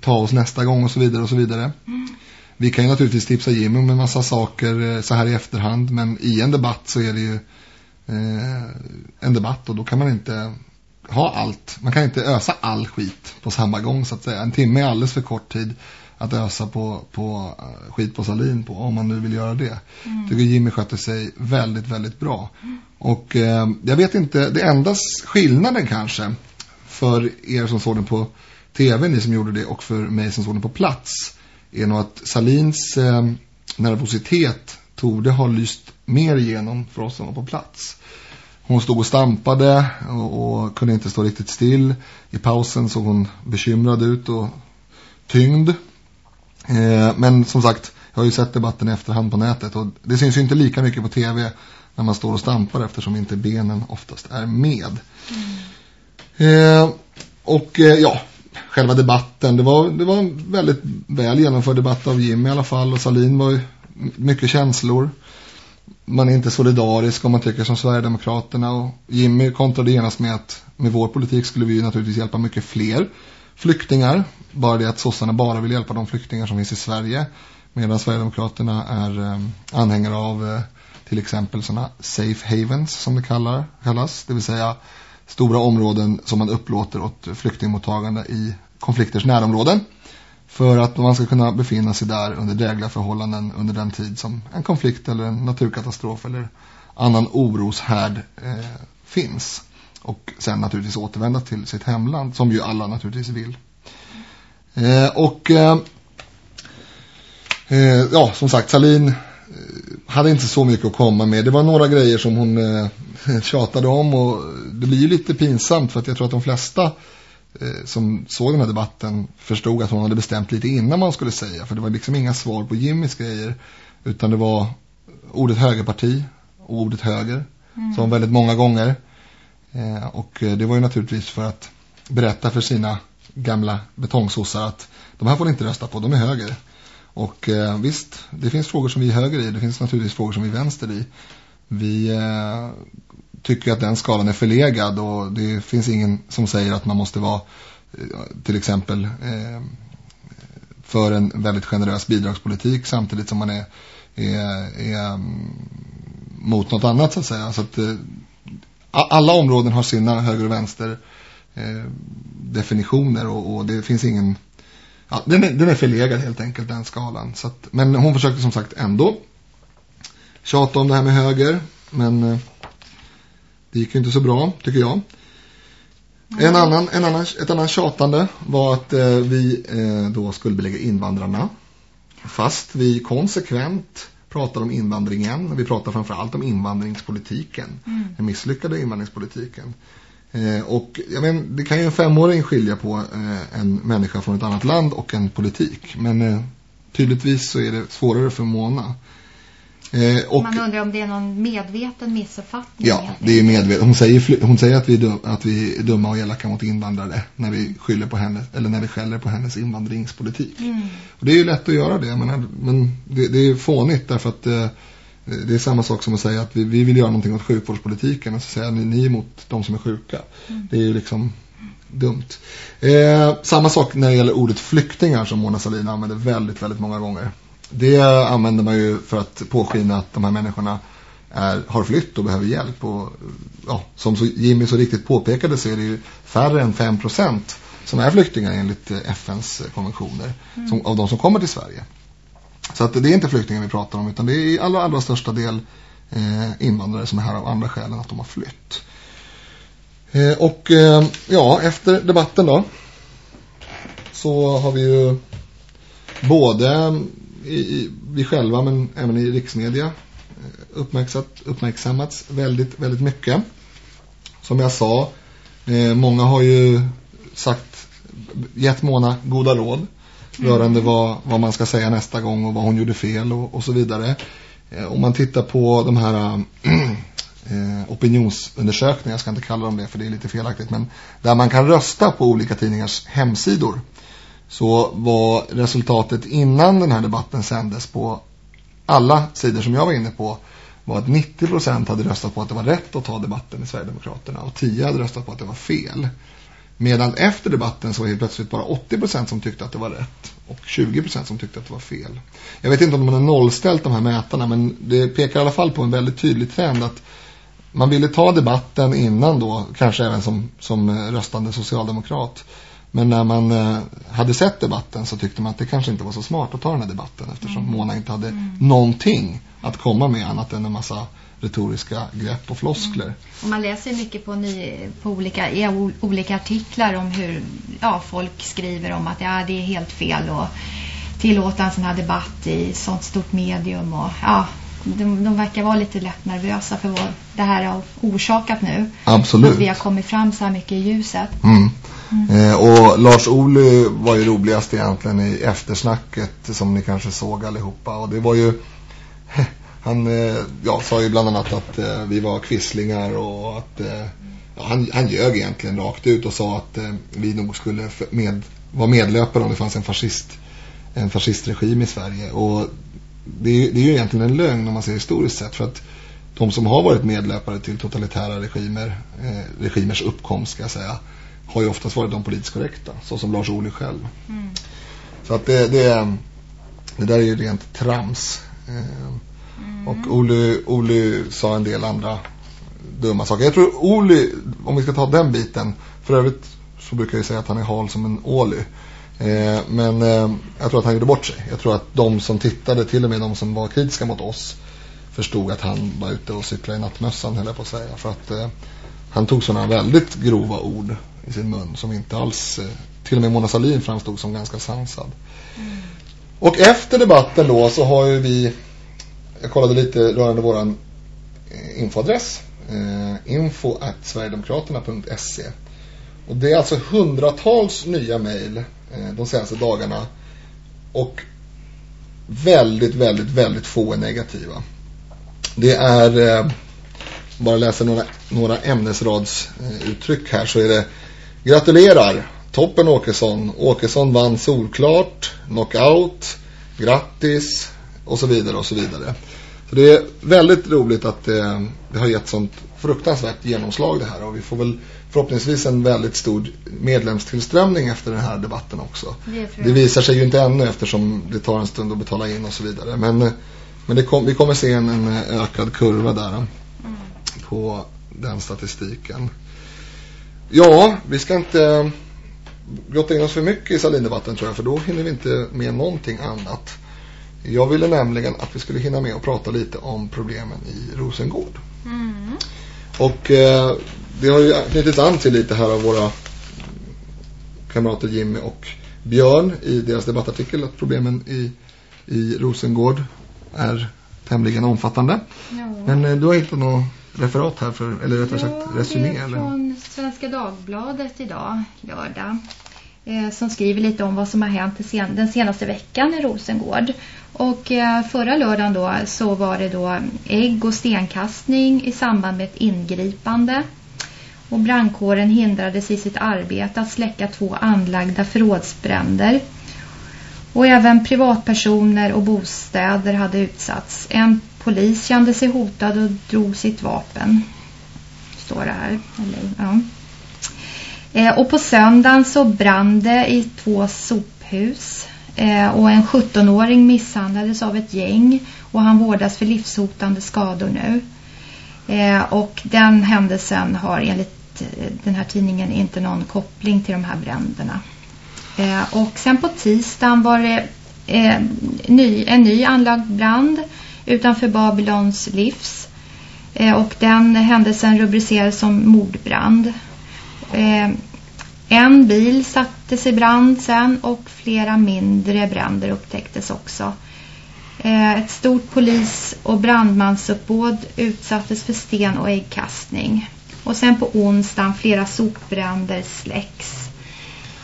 ta oss nästa gång och så vidare och så vidare. Mm. Vi kan ju naturligtvis tipsa Jimmy om en massa saker eh, så här i efterhand men i en debatt så är det ju eh, en debatt och då kan man inte ha allt. Man kan inte ösa all skit på samma gång så att säga. En timme är alldeles för kort tid att ösa på, på uh, skit på Salin på om man nu vill göra det. Mm. Tycker Jimmy skötte sig väldigt, väldigt bra. Mm. Och eh, jag vet inte, det enda skillnaden kanske för er som såg den på tv, ni som gjorde det och för mig som såg den på plats är nog att Salins eh, nervositet tog det ha lyst mer igenom för oss som var på plats. Hon stod och stampade och, och, kunde inte stå riktigt still. I pausen såg hon bekymrad ut och tyngd. Eh, men som sagt, jag har ju sett debatten i efterhand på nätet och det syns ju inte lika mycket på tv när man står och stampar eftersom inte benen oftast är med. Mm. Eh, och eh, ja, själva debatten, det var, det var en väldigt väl genomförd debatt av Jim i alla fall och Salin var ju mycket känslor. Man är inte solidarisk om man tycker som Sverigedemokraterna och Jimmy kontrade genast med att med vår politik skulle vi naturligtvis hjälpa mycket fler flyktingar. Bara det att sossarna bara vill hjälpa de flyktingar som finns i Sverige. Medan Sverigedemokraterna är eh, anhängare av eh, till exempel sådana safe havens som det kallar, kallas. Det vill säga stora områden som man upplåter åt flyktingmottagande i konflikters närområden. För att man ska kunna befinna sig där under drägliga förhållanden under den tid som en konflikt eller en naturkatastrof eller annan oroshärd eh, finns. Och sen naturligtvis återvända till sitt hemland som ju alla naturligtvis vill. Eh, och eh, eh ja, som sagt, Salin eh, hade inte så mycket att komma med. Det var några grejer som hon eh, (laughs) tjatade om och det blir ju lite pinsamt för att jag tror att de flesta eh, som såg den här debatten förstod att hon hade bestämt lite innan man skulle säga. För det var liksom inga svar på Jimmys grejer utan det var ordet högerparti och ordet höger mm. som väldigt många gånger. Eh, och eh, det var ju naturligtvis för att berätta för sina gamla betongsossar att de här får inte rösta på, de är höger. Och eh, visst, det finns frågor som vi är höger i, det finns naturligtvis frågor som vi är vänster i. Vi eh, tycker att den skalan är förlegad och det finns ingen som säger att man måste vara eh, till exempel eh, för en väldigt generös bidragspolitik samtidigt som man är, är, är mm, mot något annat så att säga. Så att eh, alla områden har sina höger och vänster eh, definitioner och, och, det finns ingen ja, den, är, den är förlegad helt enkelt den skalan. Så att, men hon försökte som sagt ändå tjata om det här med höger men eh, det gick ju inte så bra tycker jag. En annan, en annan, ett annat tjatande var att eh, vi eh, då skulle belägga invandrarna. Fast vi konsekvent pratar om invandringen. Vi pratar framförallt om invandringspolitiken. Mm. Den misslyckade invandringspolitiken. Eh, och jag men, det kan ju en femåring skilja på eh, en människa från ett annat land och en politik. Men eh, tydligtvis så är det svårare för Mona. Eh, och, Man undrar om det är någon medveten missuppfattning. Ja, det är medvetet. Hon säger, hon säger att, vi att vi är dumma och elaka mot invandrare när vi skyller på henne, eller när vi skäller på hennes invandringspolitik. Mm. Och det är ju lätt att göra det, men, men det, det är fånigt därför att eh, det är samma sak som att säga att vi, vi vill göra någonting åt sjukvårdspolitiken och så säger ni, ni är emot de som är sjuka. Mm. Det är ju liksom dumt. Eh, samma sak när det gäller ordet flyktingar som Mona Sahlin använder väldigt, väldigt många gånger. Det använder man ju för att påskina att de här människorna är, har flytt och behöver hjälp. Och, ja, som så Jimmy så riktigt påpekade så är det ju färre än 5% som är flyktingar enligt FNs konventioner mm. som, av de som kommer till Sverige. Så att det är inte flyktingar vi pratar om utan det är i allra, allra största del eh, invandrare som är här av andra skäl än att de har flytt. Eh, och eh, ja, efter debatten då så har vi ju både i, vi själva men även i riksmedia eh, uppmärksammats väldigt, väldigt mycket. Som jag sa, eh, många har ju sagt, gett Mona goda råd mm. rörande vad, vad man ska säga nästa gång och vad hon gjorde fel och, och så vidare. Eh, om man tittar på de här (clears throat) eh, opinionsundersökningar, jag ska inte kalla dem det för det är lite felaktigt, men där man kan rösta på olika tidningars hemsidor så var resultatet innan den här debatten sändes på alla sidor som jag var inne på var att 90% hade röstat på att det var rätt att ta debatten i Sverigedemokraterna och 10 hade röstat på att det var fel. Medan efter debatten så var det plötsligt bara 80% som tyckte att det var rätt och 20% som tyckte att det var fel. Jag vet inte om man har nollställt de här mätarna men det pekar i alla fall på en väldigt tydlig trend att man ville ta debatten innan då, kanske även som, som röstande socialdemokrat. Men när man eh, hade sett debatten så tyckte man att det kanske inte var så smart att ta den här debatten eftersom mm. Mona inte hade mm. någonting att komma med annat än en massa retoriska grepp och floskler. Mm. Och man läser mycket på, ny, på olika, i olika artiklar om hur ja, folk skriver om att ja, det är helt fel att tillåta en sån här debatt i sånt stort medium och ja, de, de verkar vara lite lätt nervösa för vad det här har orsakat nu. Absolut. Att vi har kommit fram så här mycket i ljuset. Mm. Mm. Eh, och Lars Ohly var ju roligast egentligen i eftersnacket som ni kanske såg allihopa. Och det var ju... (laughs) Han eh, ja, sa ju bland annat att eh, vi var kvisslingar och att... Eh, ja, han, han ljög egentligen rakt ut och sa att eh, vi nog skulle med vara medlöpare om det fanns en fascist en fascistregim i Sverige och det är, det är ju egentligen en lögn om man ser historiskt sett för att de som har varit medlöpare till totalitära regimer eh, regimers uppkomst ska jag säga har ju oftast varit de politiskt korrekta så som Lars Ohly själv mm. så att det, det, det där är ju rent trams eh, mm. och Ohly, Ohly sa en del andra dumma saker jag tror Ohly, om vi ska ta den biten för övrigt så brukar jag säga att han är hal som en Ohly Eh, men eh, jag tror att han gjorde bort sig. Jag tror att de som tittade, till och med de som var kritiska mot oss, förstod att han var ute och cyklade i nattmössan, höll jag på att säga. För att eh, han tog sådana väldigt grova ord i sin mun som inte alls, eh, till och med Mona Salin framstod som ganska sansad. Mm. Och efter debatten då så har ju vi, jag kollade lite rörande våran eh, infoadress, eh, info at sverigedemokraterna.se och det är alltså hundratals nya mejl eh, de senaste dagarna. Och väldigt, väldigt, väldigt få är negativa. Det är, eh, bara läsa några, några ämnesradsuttryck här så är det Gratulerar! Toppen Åkesson. Åkesson vann solklart, knockout, grattis och så vidare och så vidare. Så det är väldigt roligt att det, eh, det har gett sånt fruktansvärt genomslag det här och vi får väl förhoppningsvis en väldigt stor medlemstillströmning efter den här debatten också. Det, det visar sig ju inte ännu eftersom det tar en stund att betala in och så vidare. Men, men kom, vi kommer se en, en, ökad kurva där mm. på den statistiken. Ja, vi ska inte grotta in oss för mycket i Salindebatten tror jag för då hinner vi inte med någonting annat. Jag ville nämligen att vi skulle hinna med att prata lite om problemen i Rosengård. Mm. Och eh, det har ju knutits an till lite här av våra kamrater Jimmy och Björn i deras debattartikel att problemen i, i Rosengård är tämligen omfattande. Ja. Men eh, du har hittat något referat här för, eller rättare ja, sagt resumé? Ja, eller? från Svenska Dagbladet idag, lördag. Eh, som skriver lite om vad som har hänt den senaste veckan i Rosengård. Och eh, förra lördagen då så var det då ägg- och stenkastning i samband med ett ingripande och brandkåren hindrades i sitt arbete att släcka två anlagda förrådsbränder. Och även privatpersoner och bostäder hade utsatts. En polis kände sig hotad och drog sitt vapen. Står det här. Eller, ja. eh, och på söndagen så brann det i två sophus. Eh, och en 17-åring misshandlades av ett gäng och han vårdas för livshotande skador nu. Eh, och den händelsen har enligt eh, den här tidningen inte någon koppling till de här bränderna. Eh, och sen på tisdagen var det eh, ny, en ny anlagd brand utanför Babylons livs. Eh, och den händelsen rubriceras som mordbrand. Eh, en bil sattes i brand sen och flera mindre bränder upptäcktes också. Eh, ett stort polis- och brandmansuppbåd utsattes för sten- och äggkastning. Och sen på onsdagen flera sopbränder släcks.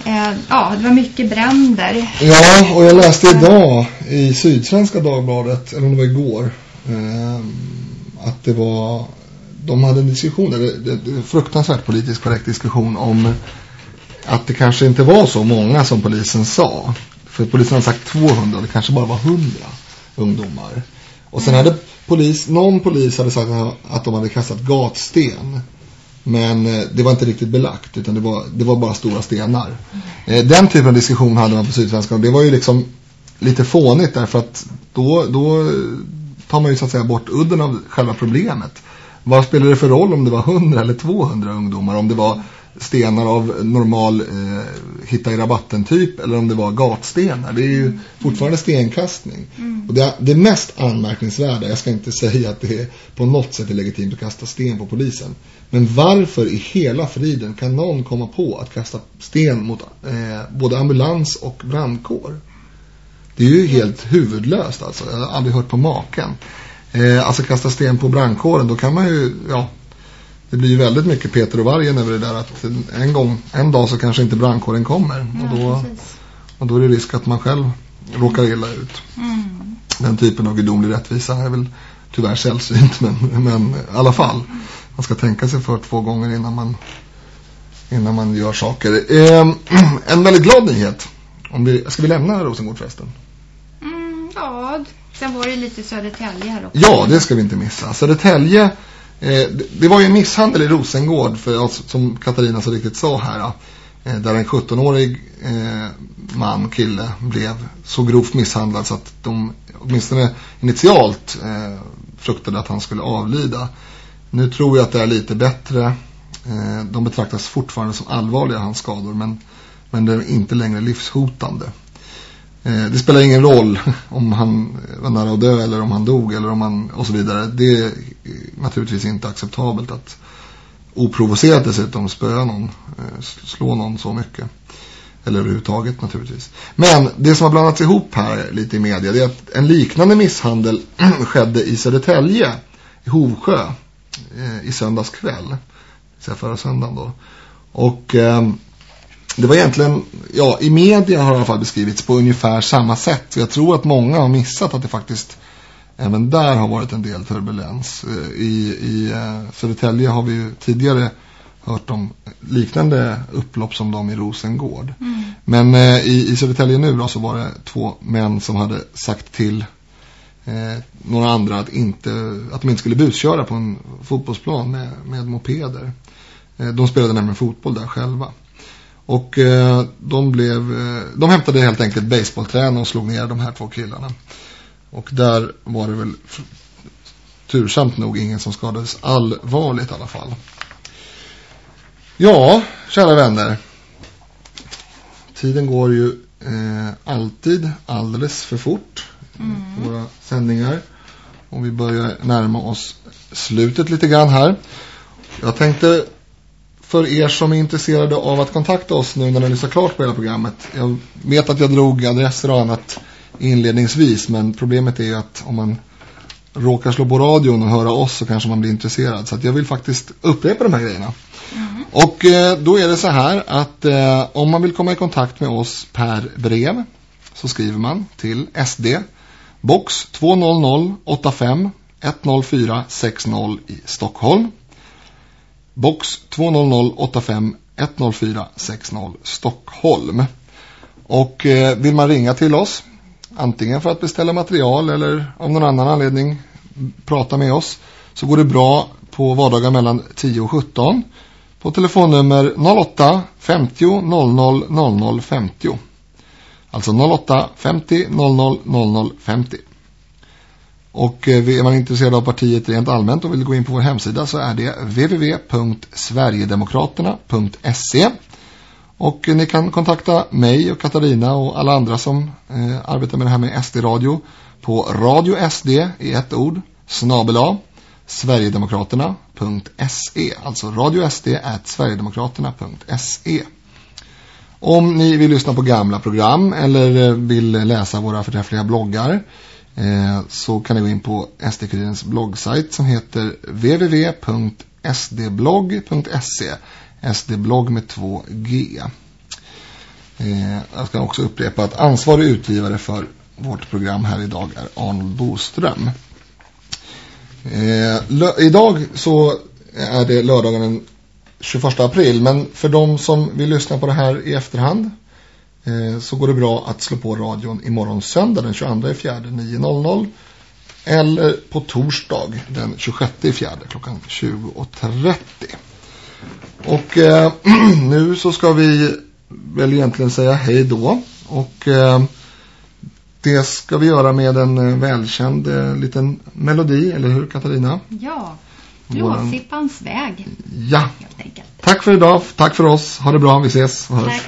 Eh, ja, det var mycket bränder. Ja, och jag läste idag i Sydsvenska Dagbladet, eller om det var igår, eh, att det var, de hade en diskussion, det fruktansvärt politiskt korrekt diskussion om att det kanske inte var så många som polisen sa. För polisen hade sagt 200 och det kanske bara var 100 ungdomar. Och sen mm. hade polis, någon polis hade sagt att de hade kastat gatsten. Men eh, det var inte riktigt belagt utan det var, det var bara stora stenar. Eh, den typen av diskussion hade man på Sydsvenskan och det var ju liksom lite fånigt därför att då, då tar man ju så att säga bort udden av själva problemet. Vad spelar det för roll om det var 100 eller 200 ungdomar? Om det var stenar av normal eh, hitta i rabatten typ eller om det var gatstenar. Det är ju fortfarande stenkastning. Mm. Och det, det mest anmärkningsvärda, jag ska inte säga att det är på något sätt är legitimt att kasta sten på polisen. Men varför i hela friden kan någon komma på att kasta sten mot eh, både ambulans och brandkår? Det är ju helt huvudlöst alltså. Jag har aldrig hört på maken. Eh, alltså kasta sten på brandkåren, då kan man ju, ja, det blir ju väldigt mycket Peter och vargen över det där att en gång, en dag så kanske inte brandkåren kommer. Ja, och, då, och då är det risk att man själv råkar illa ut. Mm. Den typen av gudomlig rättvisa är väl tyvärr sällsynt men, men i alla fall. Man ska tänka sig för två gånger innan man innan man gör saker. Eh, (clears throat) en väldigt glad nyhet. Om vi, ska vi lämna Rosengård förresten? Mm, ja, sen var det lite Södertälje här också. Ja, det ska vi inte missa. Södertälje, Eh, det var ju en misshandel i Rosengård, för, som Katarina så riktigt sa här. Eh, där en 17-årig eh, man, kille, blev så grovt misshandlad så att de åtminstone initialt fruktade att han skulle avlida. Nu tror jag att det är lite bättre. De betraktas fortfarande som allvarliga, hans skador, men, men det är inte längre livshotande. Eh, det spelar ingen roll (laughs) om han var nära att dö eller om han dog eller om han och så vidare. Det är eh, naturligtvis inte acceptabelt att oprovocerat dessutom spöa någon, eh, slå någon så mycket. Eller överhuvudtaget naturligtvis. Men det som har blandats ihop här lite i media det är att en liknande misshandel (clears throat) skedde i Södertälje, i Hovsjö, i söndags kväll. Förra söndagen då. Och eh, det var egentligen, ja i media har det i alla fall beskrivits på ungefär samma sätt. Så jag tror att många har missat att det faktiskt även där har varit en del turbulens. Eh, I, i uh, Södertälje har vi ju tidigare hört om liknande upplopp som de i Rosengård. Mm. Men uh, i, i Södertälje nu då, så var det två män som hade sagt till uh, några andra att, inte, att de inte skulle busköra på en fotbollsplan med, med mopeder. de spelade nämligen fotboll där själva. Och de blev, de hämtade helt enkelt baseballträn och slog ner de här två killarna. Och där var det väl tursamt nog ingen som skadades allvarligt i alla fall. Ja, kära vänner. Tiden går ju eh, alltid alldeles för fort. Mm. Våra sändningar. Och vi börjar närma oss slutet lite grann här. Jag tänkte för er som är intresserade av att kontakta oss nu när ni lyssnar klart på hela programmet. Jag vet att jag drog adresser och annat inledningsvis. Men problemet är att om man råkar slå på radion och höra oss så kanske man blir intresserad. Så jag vill faktiskt upprepa de här grejerna. Mm. Och eh, då är det så här att eh, om man vill komma i kontakt med oss per brev så skriver man till SD box 20085 10460 i Stockholm. Box 20085 10460 Stockholm. Och eh, vill man ringa till oss antingen för att beställa material eller av någon annan anledning prata med oss så går det bra på vardagar mellan 10 och 17 på telefonnummer 08 50 00 00 50. Alltså 08 50 00 00 50. Och eh, är man intresserad av partiet rent allmänt och vill gå in på vår hemsida så är det www.sverigedemokraterna.se och eh, ni kan kontakta mig och Katarina och alla andra som eh, arbetar med det här med SD-radio på Radio SD i ett ord, snabela, Sverigedemokraterna.se. Alltså Radio SD at Sverigedemokraterna.se. Om ni vill lyssna på gamla program eller eh, vill läsa våra förträffliga bloggar Eh, så kan ni gå in på SD-kurirens bloggsajt som heter www.sdblogg.se SD-blogg med 2G. Eh, jag ska också upprepa att ansvarig utgivare för vårt program här idag är Arnold Boström. Eh, idag så är det lördagen den 21 april men för de som vill lyssna på det här i efterhand så går det bra att slå på radion imorgon söndag den 22 fjärde 9.00 eller på torsdag den 26 fjärde klockan 20.30. Och eh, (clears throat) nu så ska vi väl egentligen säga hej då. Och eh, det ska vi göra med en eh, välkänd eh, liten melodi, eller hur Katarina? Ja, Gråsippans väg. Ja, tack för idag, tack för oss. Ha det bra, vi ses och. Tack,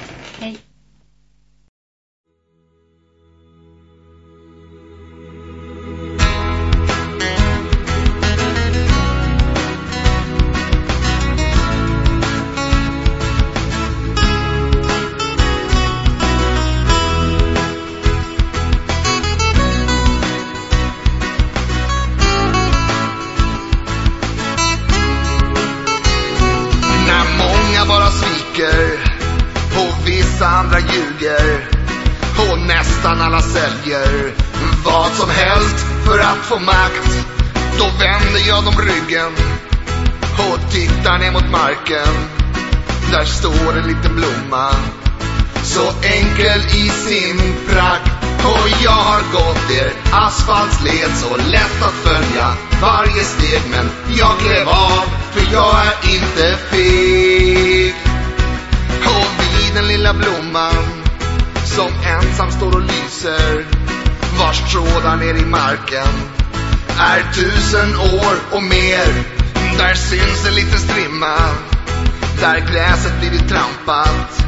Där gräset blivit trampat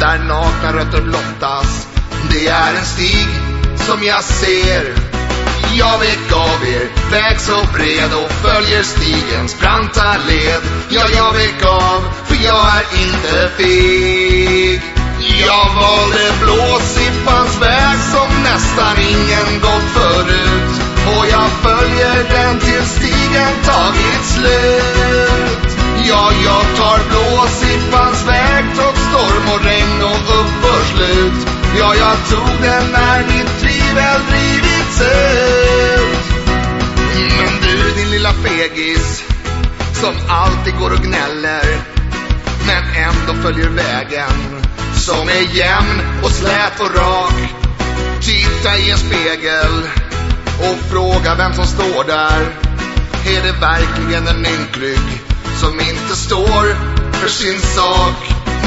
Där nakna rötter blottas Det är en stig som jag ser jag vek av er väg så bred och följer stigens branta led. Ja, jag vek av, för jag är inte feg. Jag valde blåsippans väg som nästan ingen gått förut. Och jag följer den till stigen tagit slut. Ja, jag tar blåsippans väg trots storm och regn och uppförslut. Ja, jag tog den när mitt tvivel drivits ut. Men du din lilla fegis som alltid går och gnäller men ändå följer vägen som är jämn och slät och rak. Titta i en spegel och fråga vem som står där. Är det verkligen en ynklig som inte står för sin sak?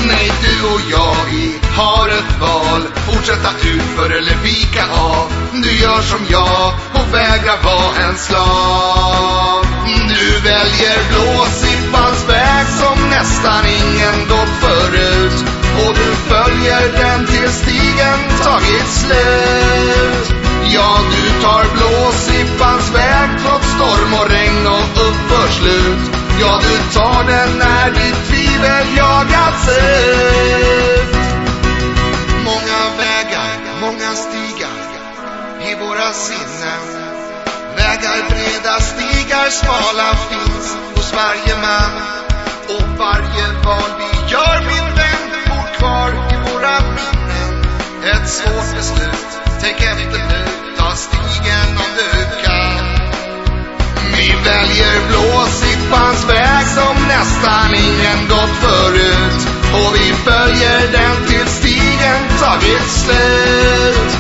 Nej, du och jag, vi har ett val. Fortsätta utför eller vika av. Du gör som jag och vägrar vara en slav. Du väljer blåsippans väg som nästan ingen gått förut. Och du följer den till stigen tagit slut. Ja, du tar blåsippans väg trots storm och regn och uppförslut. Ja, du tar den när ditt tvivel jagats ut. Många vägar, många stigar i våra sinnen. Vägar breda, stigar smala finns hos varje man. Och varje val vi gör, min vän, bor kvar i våra minnen. Ett svårt beslut, tänk efter nu, ta stigen om du kan. Vi väljer blåsippans väg som nästan ingen gått förut. Och vi följer den till stigen tagit slut.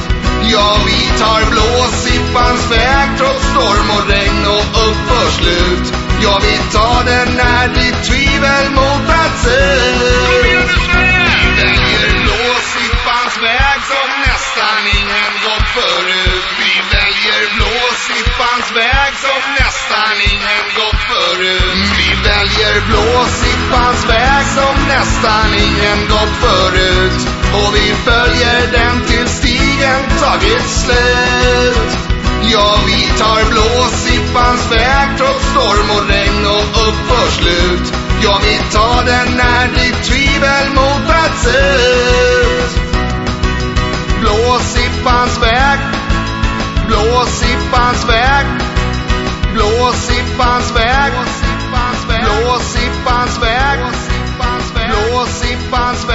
Ja, vi tar blåsippans väg trots storm och regn och uppförslut. Ja, vi tar den när vi tvivel motats ut. åker blåsippans väg som nästan ingen gått förut. Och vi följer den till stigen tagit slut. Ja, vi tar blåsippans väg trots storm och regn och uppförslut. Ja, vi tar den när ditt tvivel motats ut. Blåsippans väg, blåsippans väg, blåsippans väg. bonds